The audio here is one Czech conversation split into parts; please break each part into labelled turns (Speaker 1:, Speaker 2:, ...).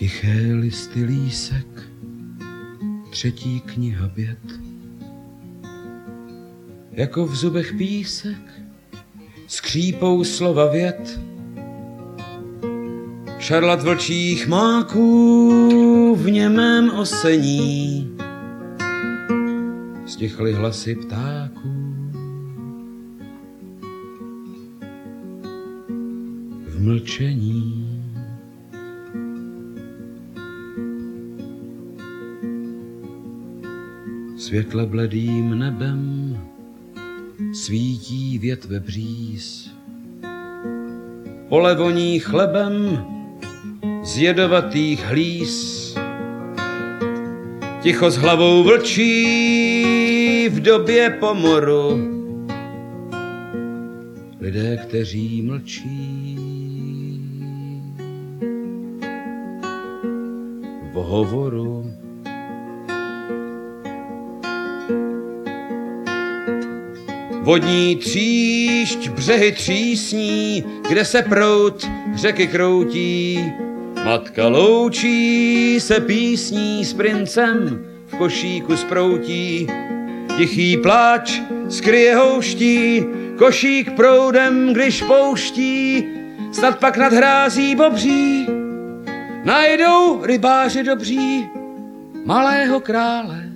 Speaker 1: Tiché listy lísek, třetí kniha věd. Jako v zubech písek, skřípou slova věd. Šarlat vlčích máků v němém osení. Stichly hlasy ptáků. V mlčení. Světle bledým nebem svítí větve bříz. Pole voní chlebem z jedovatých hlíz. Ticho s hlavou vlčí v době pomoru. Lidé, kteří mlčí v hovoru. Vodní tříšť břehy třísní, kde se prout řeky kroutí. Matka loučí se písní s princem, v košíku sproutí. Tichý pláč skryje houští, košík proudem, když pouští. Snad pak nad hrází bobří, najdou rybáři dobří malého krále.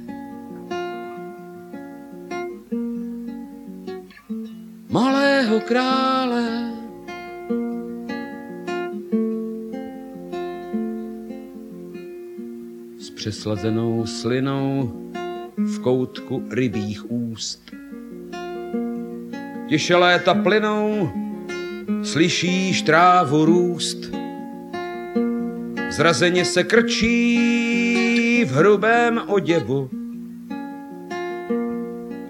Speaker 1: Malého krále. S přeslazenou slinou v koutku rybích úst. Tiše léta plynou, slyšíš trávu růst. Zrazeně se krčí v hrubém oděvu.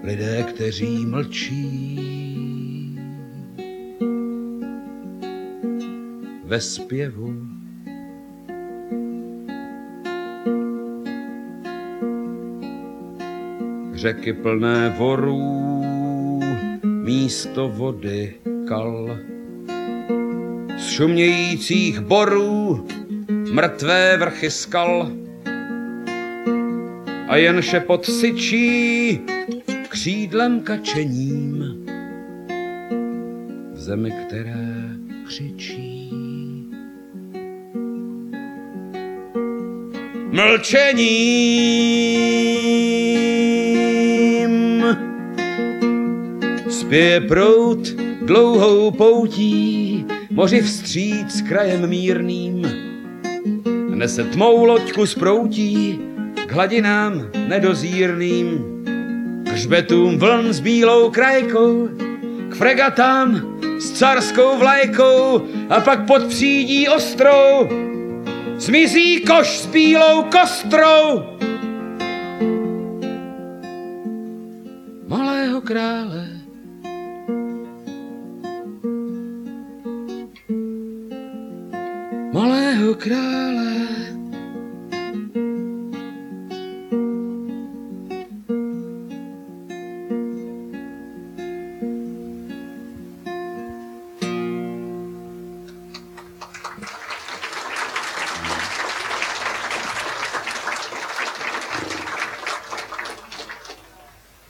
Speaker 1: Lidé, kteří mlčí, ve zpěvu. Řeky plné vorů, místo vody kal. Z šumějících borů mrtvé vrchy skal. A jen šepot syčí křídlem kačením v zemi, které křičí. Mlčením. Spěje prout dlouhou poutí, moři vstříc krajem mírným. Nese tmou loďku sproutí k hladinám nedozírným, k hřbetům vln s bílou krajkou, k fregatám s carskou vlajkou a pak pod přídí ostrou zmizí koš s bílou kostrou. Malého krále malého krále